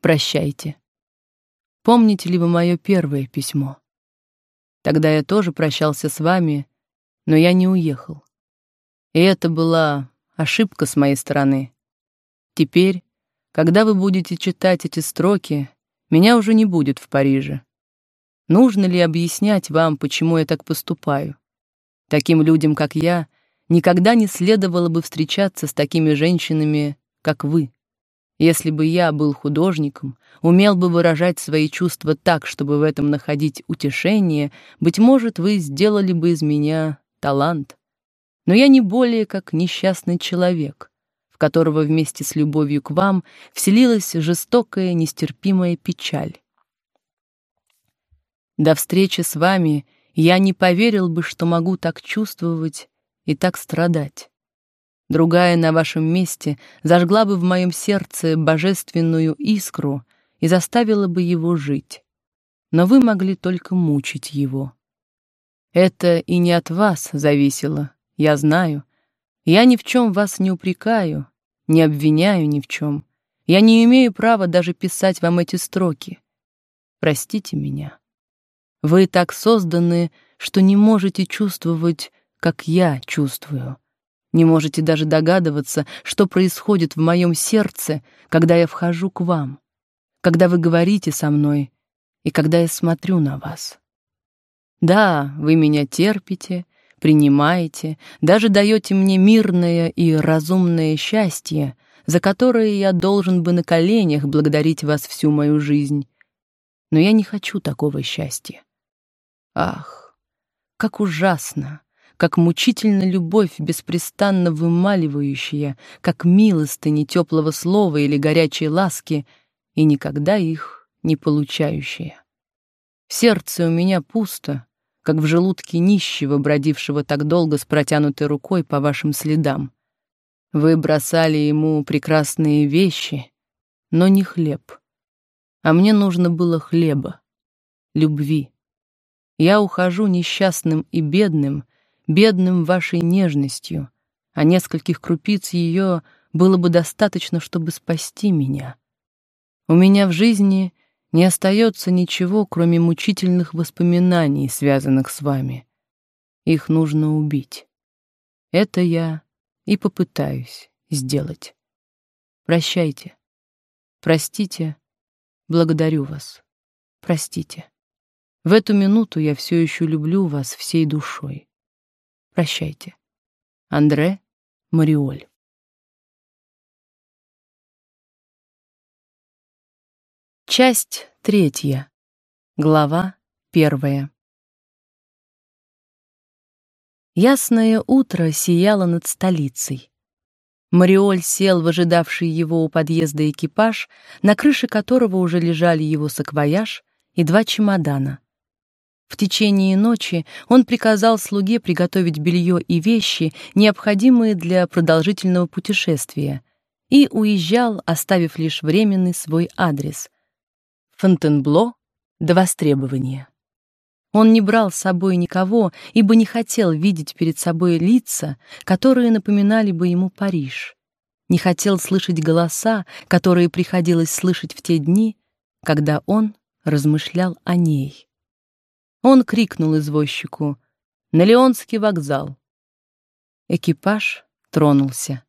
Прощайте. Помните ли вы мое первое письмо? Тогда я тоже прощался с вами, но я не уехал. И это была ошибка с моей стороны. Теперь, когда вы будете читать эти строки, меня уже не будет в Париже. Нужно ли объяснять вам, почему я так поступаю? Таким людям, как я, никогда не следовало бы встречаться с такими женщинами, как вы. Если бы я был художником, умел бы выражать свои чувства так, чтобы в этом находить утешение, быть может, вы сделали бы из меня талант. Но я не более как несчастный человек, в которого вместе с любовью к вам вселилась жестокая, нестерпимая печаль. До встречи с вами я не поверил бы, что могу так чувствовать и так страдать. Другая на вашем месте зажгла бы в моем сердце божественную искру и заставила бы его жить. Но вы могли только мучить его. Это и не от вас зависело, я знаю. Я ни в чем вас не упрекаю, не обвиняю ни в чем. Я не имею права даже писать вам эти строки. Простите меня. Вы так созданы, что не можете чувствовать, как я чувствую. Не можете даже догадываться, что происходит в моем сердце, когда я вхожу к вам, когда вы говорите со мной и когда я смотрю на вас. Да, вы меня терпите, принимаете, даже даете мне мирное и разумное счастье, за которое я должен бы на коленях благодарить вас всю мою жизнь. Но я не хочу такого счастья. Ах, как ужасно, как мучительна любовь, беспрестанно вымаливающая, как милостыни теплого слова или горячей ласки, и никогда их не получающая. Сердце у меня пусто, как в желудке нищего, бродившего так долго с протянутой рукой по вашим следам. Вы бросали ему прекрасные вещи, но не хлеб. А мне нужно было хлеба, любви. Я ухожу несчастным и бедным, бедным вашей нежностью, а нескольких крупиц ее было бы достаточно, чтобы спасти меня. У меня в жизни не остается ничего, кроме мучительных воспоминаний, связанных с вами. Их нужно убить. Это я и попытаюсь сделать. Прощайте. Простите. Благодарю вас. Простите. В эту минуту я все еще люблю вас всей душой. Прощайте. Андре Мариоль. Часть третья. Глава первая. Ясное утро сияло над столицей. Мариоль сел в ожидавший его у подъезда экипаж, на крыше которого уже лежали его саквояж и два чемодана — в течение ночи он приказал слуге приготовить белье и вещи, необходимые для продолжительного путешествия, и уезжал, оставив лишь временный свой адрес — Фонтенбло до востребования. Он не брал с собой никого, ибо не хотел видеть перед собой лица, которые напоминали бы ему Париж. Не хотел слышать голоса, которые приходилось слышать в те дни, когда он размышлял о ней. Он крикнул извозчику «На Леонский вокзал!». Экипаж тронулся.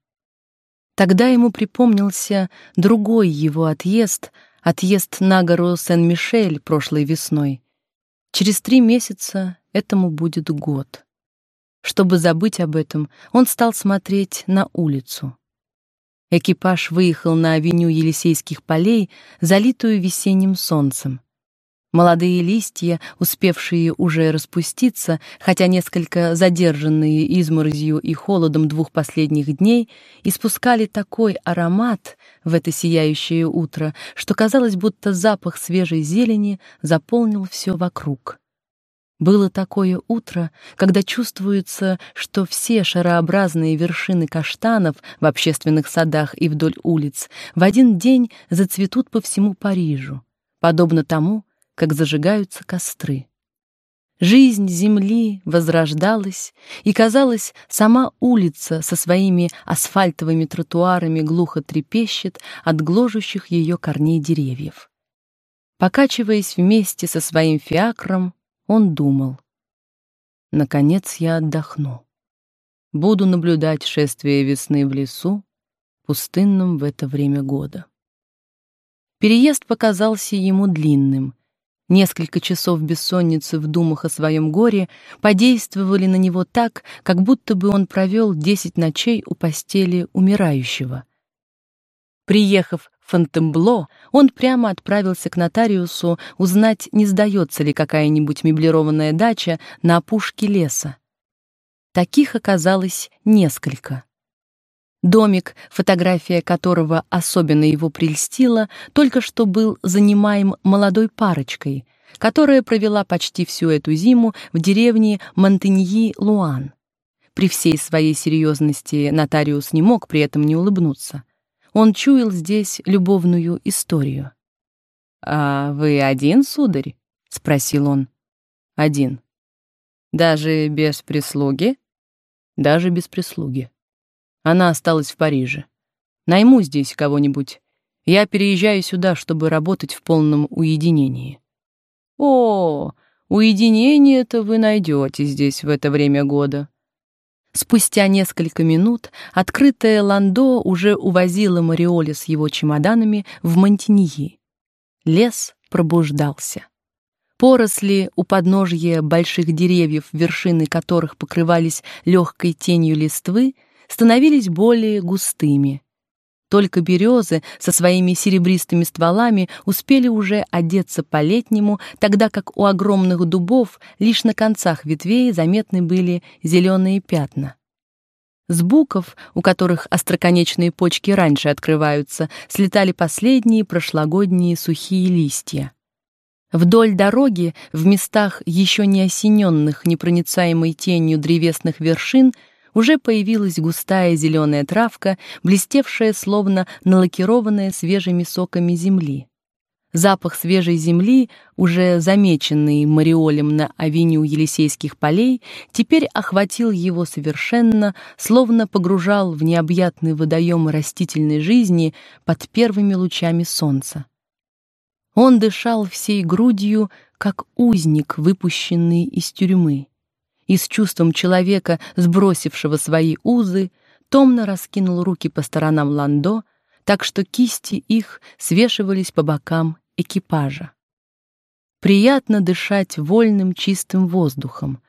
Тогда ему припомнился другой его отъезд, отъезд на гору Сен-Мишель прошлой весной. Через три месяца этому будет год. Чтобы забыть об этом, он стал смотреть на улицу. Экипаж выехал на авеню Елисейских полей, залитую весенним солнцем. Молодые листья, успевшие уже распуститься, хотя несколько задержанные изморозью и холодом двух последних дней, испускали такой аромат в это сияющее утро, что казалось, будто запах свежей зелени заполнил все вокруг. Было такое утро, когда чувствуется, что все шарообразные вершины каштанов в общественных садах и вдоль улиц в один день зацветут по всему Парижу, подобно тому, как зажигаются костры. Жизнь земли возрождалась, и, казалось, сама улица со своими асфальтовыми тротуарами глухо трепещет от гложущих ее корней деревьев. Покачиваясь вместе со своим фиакром, он думал. Наконец я отдохну. Буду наблюдать шествие весны в лесу, пустынном в это время года. Переезд показался ему длинным — Несколько часов бессонницы в думах о своем горе подействовали на него так, как будто бы он провел десять ночей у постели умирающего. Приехав в Фонтенбло, он прямо отправился к нотариусу узнать, не сдается ли какая-нибудь меблированная дача на опушке леса. Таких оказалось несколько. Домик, фотография которого особенно его прельстила, только что был занимаем молодой парочкой, которая провела почти всю эту зиму в деревне Монтеньи-Луан. При всей своей серьезности нотариус не мог при этом не улыбнуться. Он чуял здесь любовную историю. «А вы один, сударь?» — спросил он. «Один». «Даже без прислуги?» «Даже без прислуги». Она осталась в Париже. Найму здесь кого-нибудь. Я переезжаю сюда, чтобы работать в полном уединении. О, уединение-то вы найдете здесь в это время года. Спустя несколько минут открытая ландо уже увозила Мариоли с его чемоданами в Монтеньи. Лес пробуждался. Поросли у подножья больших деревьев, вершины которых покрывались легкой тенью листвы, становились более густыми. Только березы со своими серебристыми стволами успели уже одеться по-летнему, тогда как у огромных дубов лишь на концах ветвей заметны были зеленые пятна. С буков, у которых остроконечные почки раньше открываются, слетали последние прошлогодние сухие листья. Вдоль дороги, в местах еще не осененных непроницаемой тенью древесных вершин, уже появилась густая зеленая травка, блестевшая словно налакированная свежими соками земли. Запах свежей земли, уже замеченный Мариолем на авеню Елисейских полей, теперь охватил его совершенно, словно погружал в необъятный водоем растительной жизни под первыми лучами солнца. Он дышал всей грудью, как узник, выпущенный из тюрьмы и с чувством человека, сбросившего свои узы, томно раскинул руки по сторонам ландо, так что кисти их свешивались по бокам экипажа. Приятно дышать вольным чистым воздухом,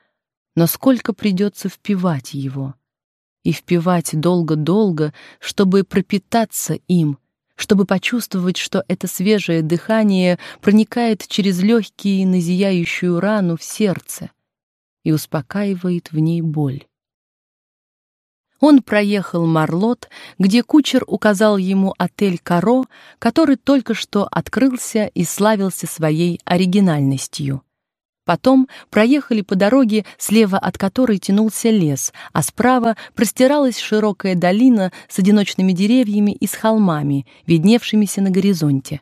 но сколько придется впивать его. И впивать долго-долго, чтобы пропитаться им, чтобы почувствовать, что это свежее дыхание проникает через легкие на зияющую рану в сердце — и успокаивает в ней боль. Он проехал Марлот, где кучер указал ему отель Каро, который только что открылся и славился своей оригинальностью. Потом проехали по дороге, слева от которой тянулся лес, а справа простиралась широкая долина с одиночными деревьями и с холмами, видневшимися на горизонте.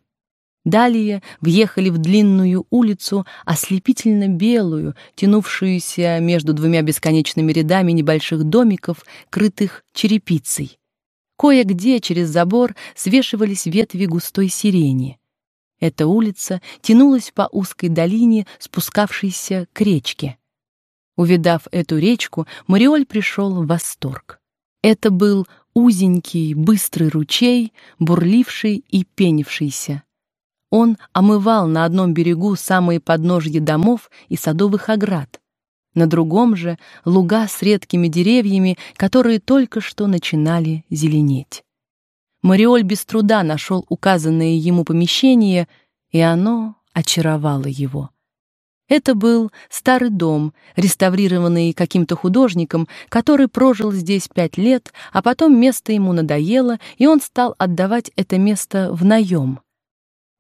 Далее въехали в длинную улицу, ослепительно белую, тянувшуюся между двумя бесконечными рядами небольших домиков, крытых черепицей. Кое-где через забор свешивались ветви густой сирени. Эта улица тянулась по узкой долине, спускавшейся к речке. Увидав эту речку, Мариоль пришел в восторг. Это был узенький, быстрый ручей, бурливший и пенившийся. Он омывал на одном берегу самые подножья домов и садовых оград, на другом же луга с редкими деревьями, которые только что начинали зеленеть. Мариоль без труда нашел указанное ему помещение, и оно очаровало его. Это был старый дом, реставрированный каким-то художником, который прожил здесь пять лет, а потом место ему надоело, и он стал отдавать это место в наем.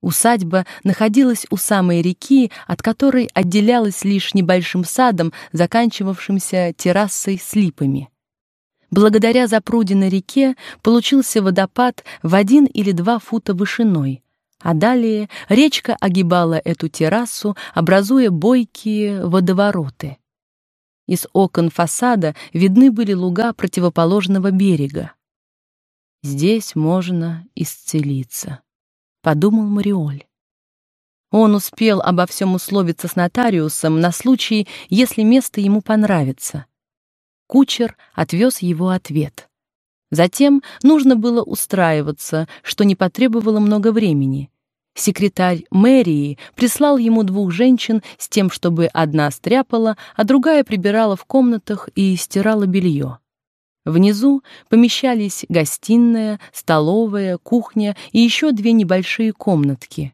Усадьба находилась у самой реки, от которой отделялась лишь небольшим садом, заканчивавшимся террасой с липами. Благодаря запруде на реке получился водопад в один или два фута вышиной, А далее речка огибала эту террасу, образуя бойкие водовороты. Из окон фасада видны были луга противоположного берега. Здесь можно исцелиться, подумал Мариоль. Он успел обо всем условиться с нотариусом на случай, если место ему понравится. Кучер отвез его ответ. Затем нужно было устраиваться, что не потребовало много времени. Секретарь мэрии прислал ему двух женщин с тем, чтобы одна стряпала, а другая прибирала в комнатах и стирала белье. Внизу помещались гостиная, столовая, кухня и еще две небольшие комнатки.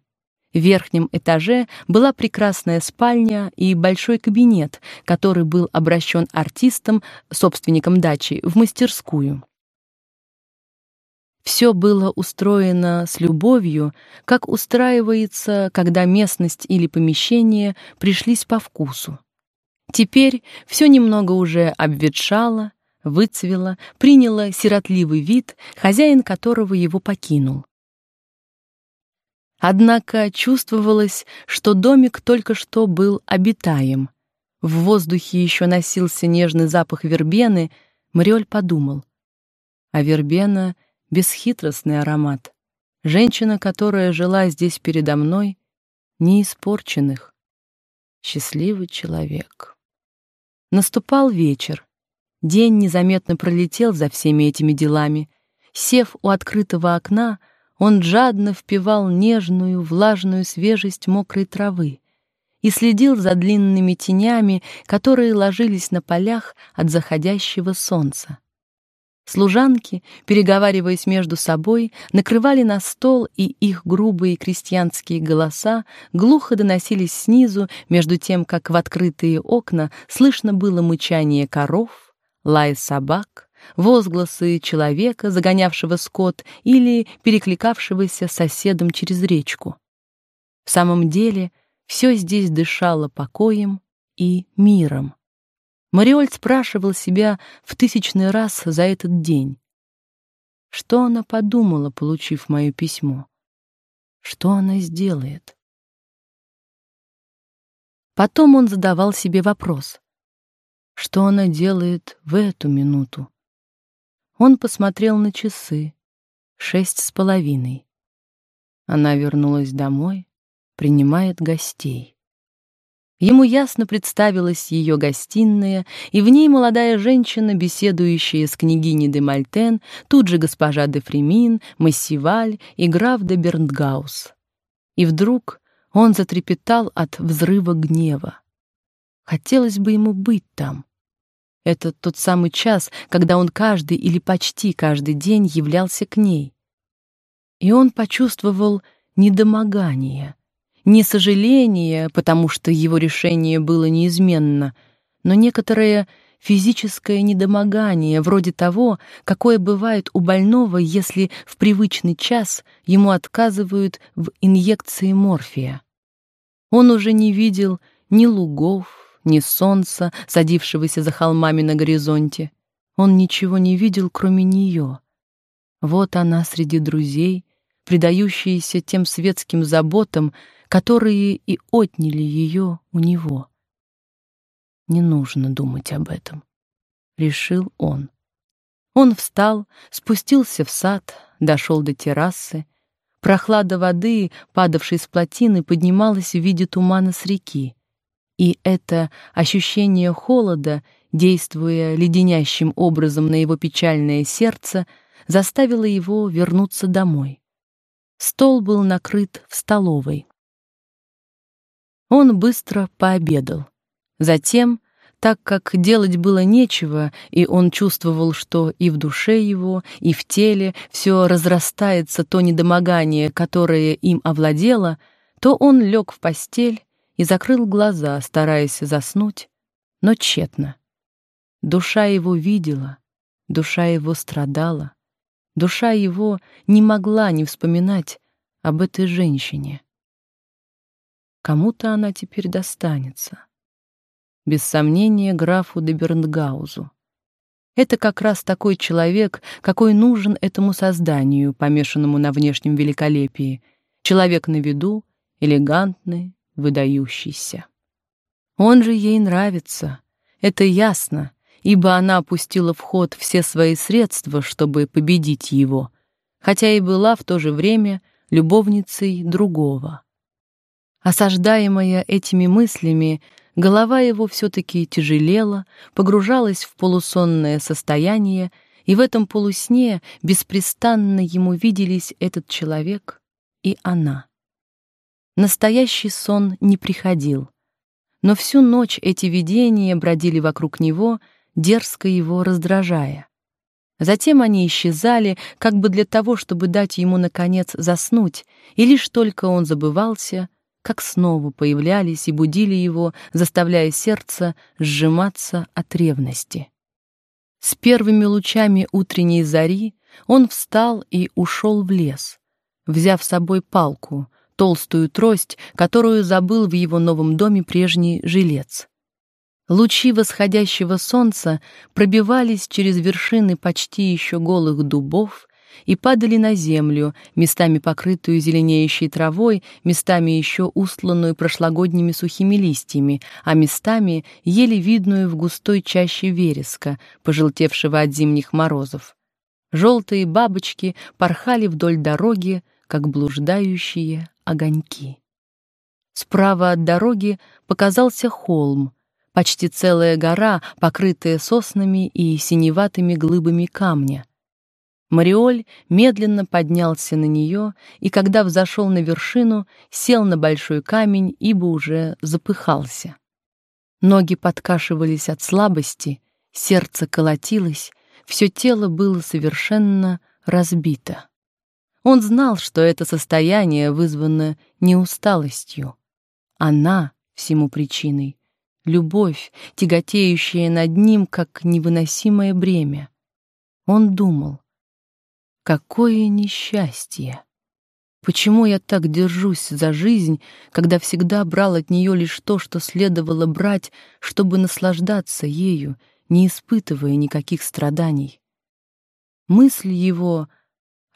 В верхнем этаже была прекрасная спальня и большой кабинет, который был обращен артистом, собственником дачи, в мастерскую. Все было устроено с любовью, как устраивается, когда местность или помещение пришлись по вкусу. Теперь все немного уже обветшало, выцвело, приняло сиротливый вид, хозяин которого его покинул. Однако чувствовалось, что домик только что был обитаем. В воздухе еще носился нежный запах вербены, Мариоль подумал. А вербена — бесхитростный аромат. Женщина, которая жила здесь передо мной, не испорченных. Счастливый человек. Наступал вечер. День незаметно пролетел за всеми этими делами. Сев у открытого окна, он жадно впивал нежную, влажную свежесть мокрой травы и следил за длинными тенями, которые ложились на полях от заходящего солнца. Служанки, переговариваясь между собой, накрывали на стол, и их грубые крестьянские голоса глухо доносились снизу, между тем, как в открытые окна слышно было мычание коров, лай собак, возгласы человека, загонявшего скот или перекликавшегося с соседом через речку. В самом деле, все здесь дышало покоем и миром. Мариоль спрашивал себя в тысячный раз за этот день. Что она подумала, получив мое письмо? Что она сделает? Потом он задавал себе вопрос. Что она делает в эту минуту? Он посмотрел на часы. Шесть с половиной. Она вернулась домой, принимает гостей. Ему ясно представилась ее гостиная, и в ней молодая женщина, беседующая с княгиней де Мальтен, тут же госпожа де Фремин, Массиваль и граф де Бернгаус. И вдруг он затрепетал от взрыва гнева. Хотелось бы ему быть там. Это тот самый час, когда он каждый или почти каждый день являлся к ней. И он почувствовал недомогание — не сожаление, потому что его решение было неизменно, но некоторое физическое недомогание, вроде того, какое бывает у больного, если в привычный час ему отказывают в инъекции морфия. Он уже не видел ни лугов, ни солнца, садившегося за холмами на горизонте. Он ничего не видел, кроме нее. Вот она среди друзей, предающаяся тем светским заботам, которые и отняли ее у него. Не нужно думать об этом, решил он. Он встал, спустился в сад, дошел до террасы. Прохлада воды, падавшей с плотины, поднималась в виде тумана с реки. И это ощущение холода, действуя леденящим образом на его печальное сердце, заставило его вернуться домой. Стол был накрыт в столовой. Он быстро пообедал. Затем, так как делать было нечего, и он чувствовал, что и в душе его, и в теле все разрастается то недомогание, которое им овладело, то он лег в постель и закрыл глаза, стараясь заснуть, но тщетно. Душа его видела, душа его страдала, душа его не могла не вспоминать об этой женщине. Кому-то она теперь достанется. Без сомнения, графу де Бернгаузу. Это как раз такой человек, какой нужен этому созданию, помешанному на внешнем великолепии. Человек на виду, элегантный, выдающийся. Он же ей нравится, это ясно, ибо она опустила в ход все свои средства, чтобы победить его, хотя и была в то же время любовницей другого. Осаждаемая этими мыслями, голова его все-таки тяжелела, погружалась в полусонное состояние, и в этом полусне беспрестанно ему виделись этот человек и она. Настоящий сон не приходил, но всю ночь эти видения бродили вокруг него, дерзко его раздражая. Затем они исчезали, как бы для того, чтобы дать ему, наконец, заснуть, и лишь только он забывался, как снова появлялись и будили его, заставляя сердце сжиматься от ревности. С первыми лучами утренней зари он встал и ушел в лес, взяв с собой палку, толстую трость, которую забыл в его новом доме прежний жилец. Лучи восходящего солнца пробивались через вершины почти еще голых дубов и падали на землю, местами покрытую зеленеющей травой, местами еще устланную прошлогодними сухими листьями, а местами еле видную в густой чаще вереска, пожелтевшего от зимних морозов. Желтые бабочки порхали вдоль дороги, как блуждающие огоньки. Справа от дороги показался холм, почти целая гора, покрытая соснами и синеватыми глыбами камня. Мариоль медленно поднялся на нее, и когда взошел на вершину, сел на большой камень, ибо уже запыхался. Ноги подкашивались от слабости, сердце колотилось, все тело было совершенно разбито. Он знал, что это состояние вызвано не усталостью. Она всему причиной, любовь, тяготеющая над ним, как невыносимое бремя. Он думал, Какое несчастье! Почему я так держусь за жизнь, когда всегда брал от нее лишь то, что следовало брать, чтобы наслаждаться ею, не испытывая никаких страданий? Мысль его,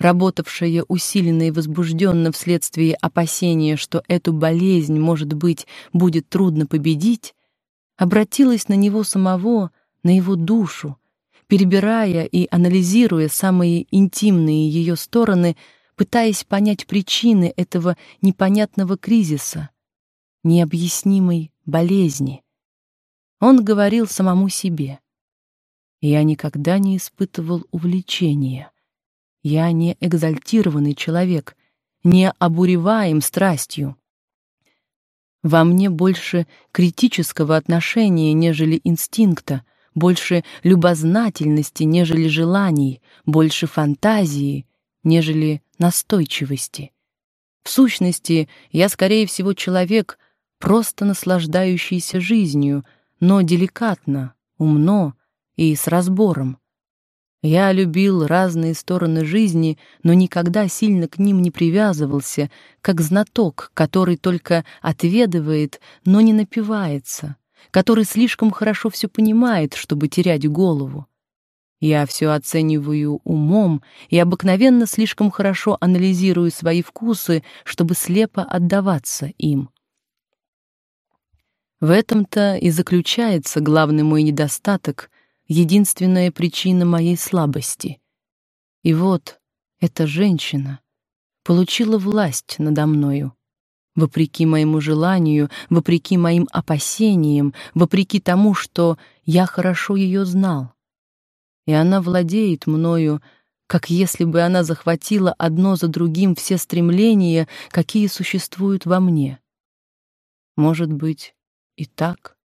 работавшая усиленно и возбужденно вследствие опасения, что эту болезнь, может быть, будет трудно победить, обратилась на него самого, на его душу, перебирая и анализируя самые интимные ее стороны, пытаясь понять причины этого непонятного кризиса, необъяснимой болезни. Он говорил самому себе: "Я никогда не испытывал увлечения. Я не экзальтированный человек, не обуреваем страстью. Во мне больше критического отношения, нежели инстинкта, больше любознательности, нежели желаний, больше фантазии, нежели настойчивости. В сущности, я, скорее всего, человек, просто наслаждающийся жизнью, но деликатно, умно и с разбором. Я любил разные стороны жизни, но никогда сильно к ним не привязывался, как знаток, который только отведывает, но не напивается, который слишком хорошо все понимает, чтобы терять голову. Я все оцениваю умом и обыкновенно слишком хорошо анализирую свои вкусы, чтобы слепо отдаваться им. В этом-то и заключается главный мой недостаток, единственная причина моей слабости. И вот эта женщина получила власть надо мною. Вопреки моему желанию, вопреки моим опасениям, вопреки тому, что я хорошо ее знал. И она владеет мною, как если бы она захватила одно за другим все стремления, какие существуют во мне. Может быть, и так.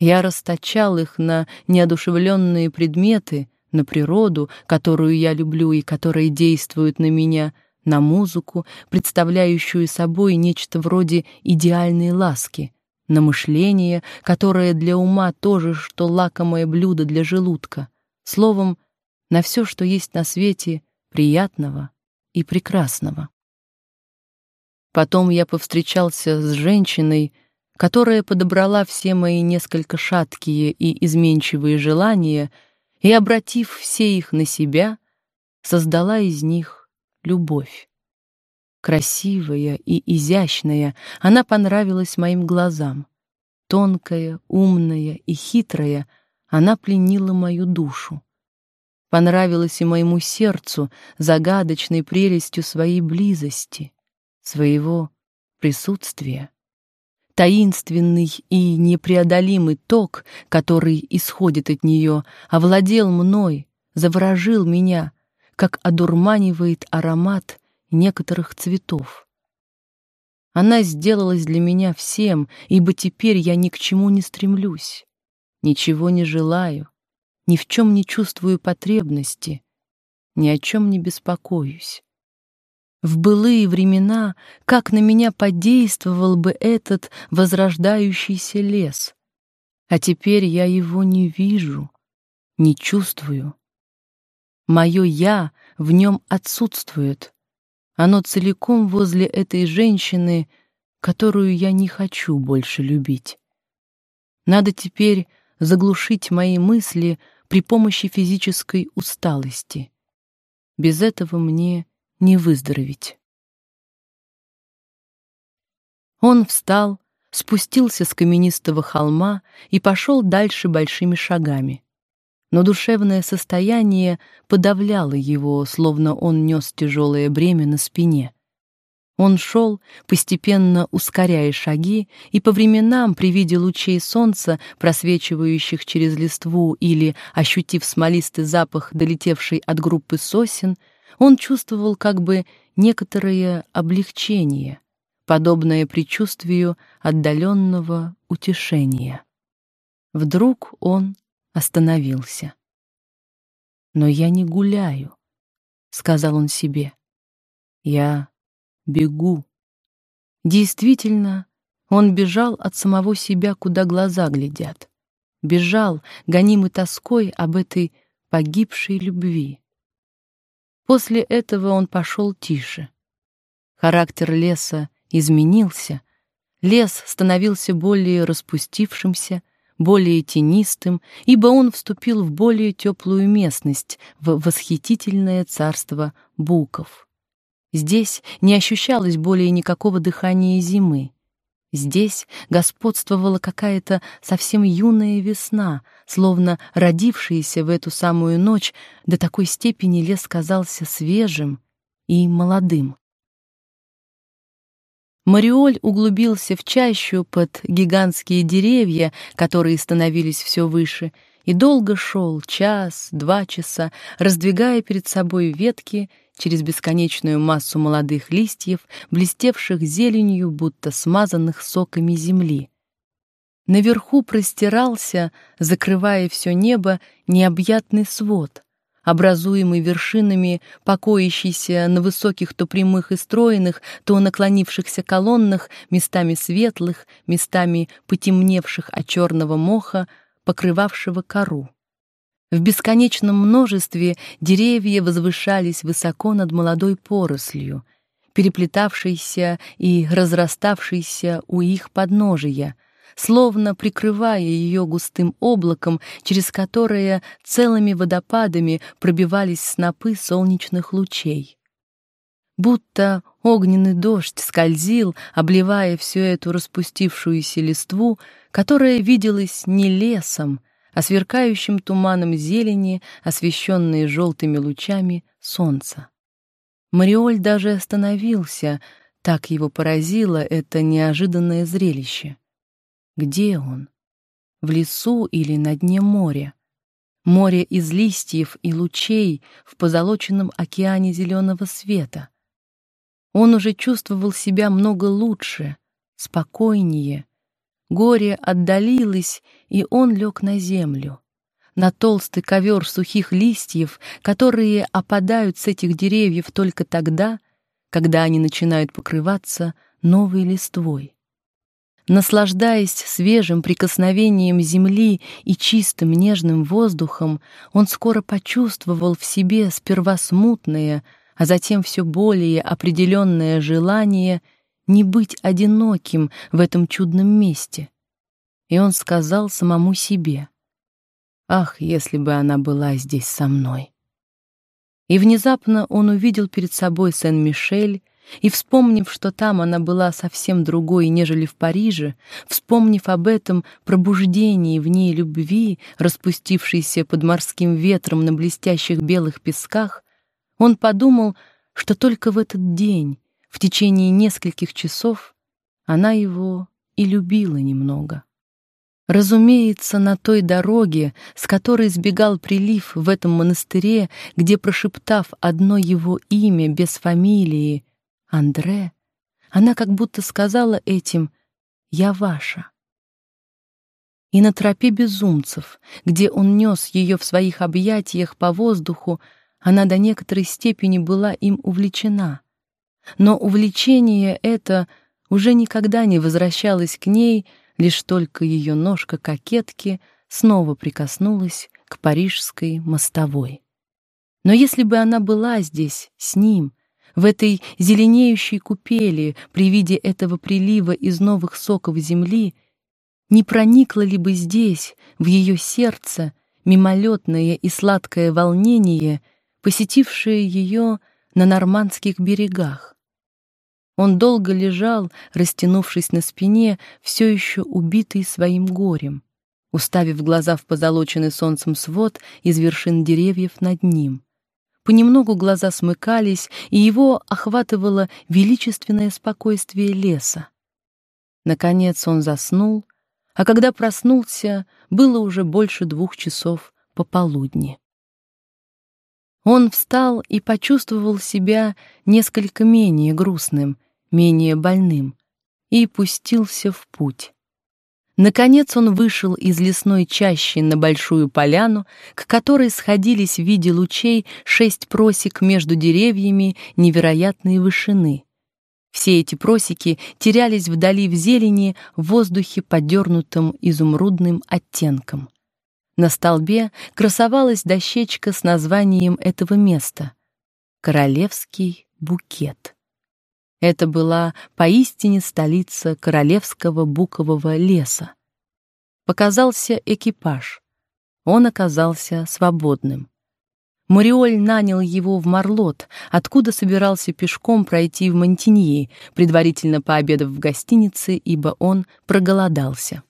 Я расточал их на неодушевленные предметы, на природу, которую я люблю и которая действует на меня — на музыку, представляющую собой нечто вроде идеальной ласки, на мышление, которое для ума тоже, что лакомое блюдо для желудка, словом, на все, что есть на свете приятного и прекрасного. Потом я повстречался с женщиной, которая подобрала все мои несколько шаткие и изменчивые желания и, обратив все их на себя, создала из них любовь. Красивая и изящная, она понравилась моим глазам. Тонкая, умная и хитрая, она пленила мою душу. Понравилась и моему сердцу загадочной прелестью своей близости, своего присутствия. Таинственный и непреодолимый ток, который исходит от нее, овладел мной, заворожил меня, как одурманивает аромат некоторых цветов. Она сделалась для меня всем, ибо теперь я ни к чему не стремлюсь, ничего не желаю, ни в чем не чувствую потребности, ни о чем не беспокоюсь. В былые времена как на меня подействовал бы этот возрождающийся лес, а теперь я его не вижу, не чувствую. Мое «я» в нем отсутствует, оно целиком возле этой женщины, которую я не хочу больше любить. Надо теперь заглушить мои мысли при помощи физической усталости. Без этого мне не выздороветь. Он встал, спустился с каменистого холма и пошел дальше большими шагами но душевное состояние подавляло его, словно он нес тяжелое бремя на спине. Он шел, постепенно ускоряя шаги, и по временам при виде лучей солнца, просвечивающих через листву или ощутив смолистый запах, долетевший от группы сосен, он чувствовал как бы некоторое облегчение, подобное предчувствию отдаленного утешения. Вдруг он остановился. «Но я не гуляю», — сказал он себе. «Я бегу». Действительно, он бежал от самого себя, куда глаза глядят. Бежал, гонимый тоской об этой погибшей любви. После этого он пошел тише. Характер леса изменился, лес становился более распустившимся, более тенистым, ибо он вступил в более теплую местность, в восхитительное царство буков. Здесь не ощущалось более никакого дыхания зимы. Здесь господствовала какая-то совсем юная весна, словно родившаяся в эту самую ночь, до такой степени лес казался свежим и молодым. Мариоль углубился в чащу под гигантские деревья, которые становились все выше, и долго шел, час, два часа, раздвигая перед собой ветки через бесконечную массу молодых листьев, блестевших зеленью, будто смазанных соками земли. Наверху простирался, закрывая все небо, необъятный свод — образуемый вершинами, покоящийся на высоких то прямых и стройных, то наклонившихся колоннах, местами светлых, местами потемневших от черного моха, покрывавшего кору. В бесконечном множестве деревья возвышались высоко над молодой порослью, переплетавшейся и разраставшейся у их подножия — словно прикрывая ее густым облаком, через которое целыми водопадами пробивались снопы солнечных лучей. Будто огненный дождь скользил, обливая всю эту распустившуюся листву, которая виделась не лесом, а сверкающим туманом зелени, освещенной желтыми лучами солнца. Мариоль даже остановился, так его поразило это неожиданное зрелище. Где он? В лесу или на дне моря? Море из листьев и лучей в позолоченном океане зеленого света. Он уже чувствовал себя много лучше, спокойнее. Горе отдалилось, и он лег на землю на толстый ковер сухих листьев, которые опадают с этих деревьев только тогда, когда они начинают покрываться новой листвой. Наслаждаясь свежим прикосновением земли и чистым нежным воздухом, он скоро почувствовал в себе сперва смутное, а затем все более определенное желание не быть одиноким в этом чудном месте. И он сказал самому себе, «Ах, если бы она была здесь со мной!» И внезапно он увидел перед собой Сен-Мишель, И, вспомнив, что там она была совсем другой, нежели в Париже, вспомнив об этом пробуждении в ней любви, распустившейся под морским ветром на блестящих белых песках, он подумал, что только в этот день, в течение нескольких часов, она его и любила немного. Разумеется, на той дороге, с которой сбегал прилив в этом монастыре, где, прошептав одно его имя без фамилии, Андре, она как будто сказала этим «Я ваша». И на тропе безумцев, где он нес ее в своих объятиях по воздуху, она до некоторой степени была им увлечена. Но увлечение это уже никогда не возвращалось к ней, лишь только ее ножка кокетки снова прикоснулась к парижской мостовой. Но если бы она была здесь, с ним, в этой зеленеющей купели при виде этого прилива из новых соков земли, не проникло ли бы здесь, в ее сердце, мимолетное и сладкое волнение, посетившее ее на нормандских берегах? Он долго лежал, растянувшись на спине, все еще убитый своим горем, уставив глаза в позолоченный солнцем свод из вершин деревьев над ним. Понемногу глаза смыкались, и его охватывало величественное спокойствие леса. Наконец он заснул, а когда проснулся, было уже больше двух часов пополудни. Он встал и почувствовал себя несколько менее грустным, менее больным, и пустился в путь. Наконец он вышел из лесной чащи на большую поляну, к которой сходились в виде лучей шесть просек между деревьями невероятной вышины. Все эти просеки терялись вдали в зелени, в воздухе подернутым изумрудным оттенком. На столбе красовалась дощечка с названием этого места — Королевский букет. Это была поистине столица королевского букового леса. Показался экипаж. Он оказался свободным. Мориоль нанял его в Марлот, откуда собирался пешком пройти в Монтиньи, предварительно пообедав в гостинице, ибо он проголодался.